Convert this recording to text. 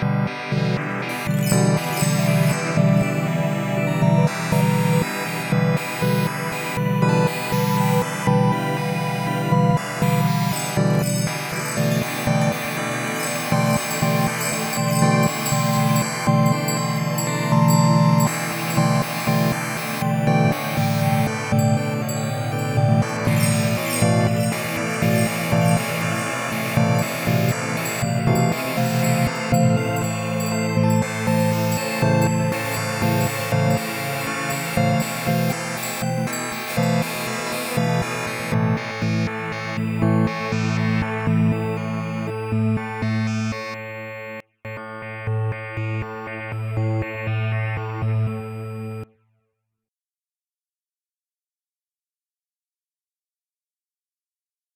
Bye. you